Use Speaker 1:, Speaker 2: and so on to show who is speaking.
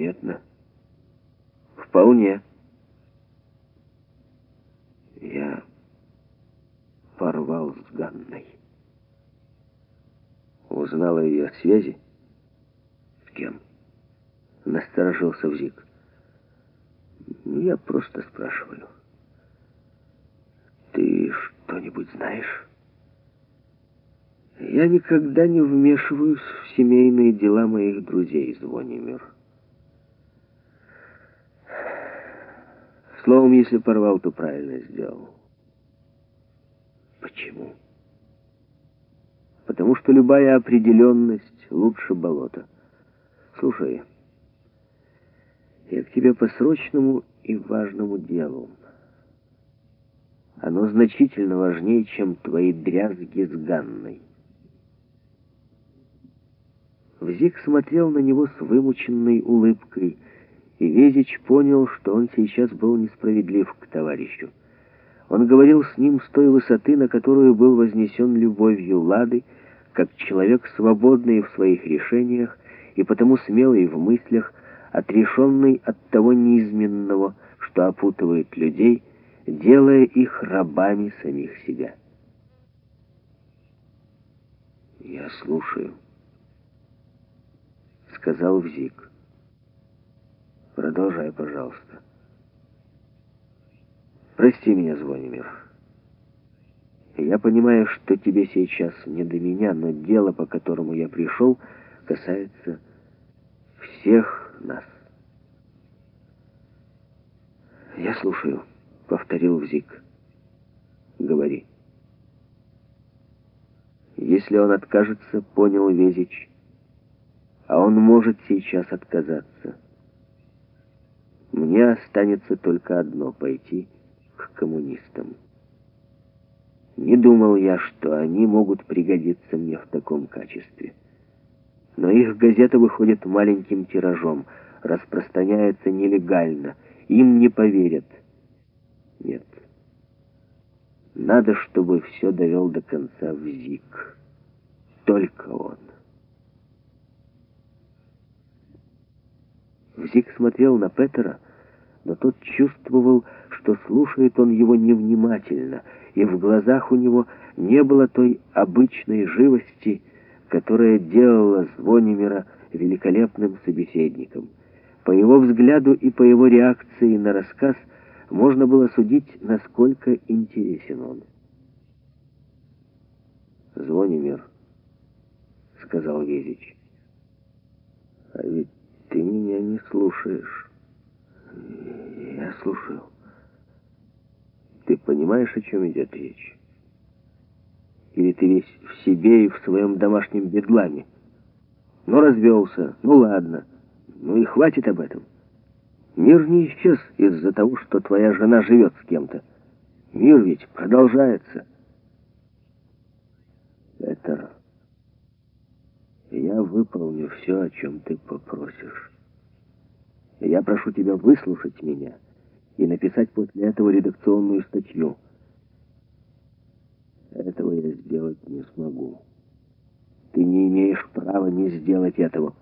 Speaker 1: заметно. Вполне. Я порвал с Ганной. Узнал о ее связи? С кем? Насторожился Взик. Я просто спрашиваю. Ты что-нибудь знаешь? Я никогда не вмешиваюсь в семейные дела моих друзей, Звонимир. Словом, если порвал, то правильно сделал. Почему? Потому что любая определенность лучше болота. Слушай, я к тебе по срочному и важному делу. Оно значительно важнее, чем твои дрязги с Ганной. Взик смотрел на него с вымученной улыбкой, и Везич понял, что он сейчас был несправедлив к товарищу. Он говорил с ним с той высоты, на которую был вознесен любовью Лады, как человек свободный в своих решениях и потому смелый в мыслях, отрешенный от того неизменного, что опутывает людей, делая их рабами самих себя. «Я слушаю», — сказал Взик. «Продолжай, пожалуйста». «Прости меня, Звонимир. Я понимаю, что тебе сейчас не до меня, но дело, по которому я пришел, касается всех нас». «Я слушаю», — повторил Взик. «Говори». Если он откажется, понял Везич, а он может сейчас отказаться. Мне останется только одно — пойти к коммунистам. Не думал я, что они могут пригодиться мне в таком качестве. Но их газета выходит маленьким тиражом, распространяется нелегально, им не поверят. Нет. Надо, чтобы все довел до конца в ЗИК. Только он. Взик смотрел на Петера, но тот чувствовал, что слушает он его невнимательно, и в глазах у него не было той обычной живости, которая делала Звонимира великолепным собеседником. По его взгляду и по его реакции на рассказ можно было судить, насколько интересен он. «Звонимир», — сказал Везич, — «а ведь ты меня не слушаешь». «Я слушаю». «Ты понимаешь, о чем идет речь? Или ты весь в себе и в своем домашнем бедламе? Ну, развелся, ну ладно, ну и хватит об этом». Мир не исчез из-за того, что твоя жена живет с кем-то. Мир ведь продолжается. Петер, я выполню все, о чем ты попросишь. Я прошу тебя выслушать меня и написать после этого редакционную статью. Этого я сделать не смогу. Ты не имеешь права не сделать этого.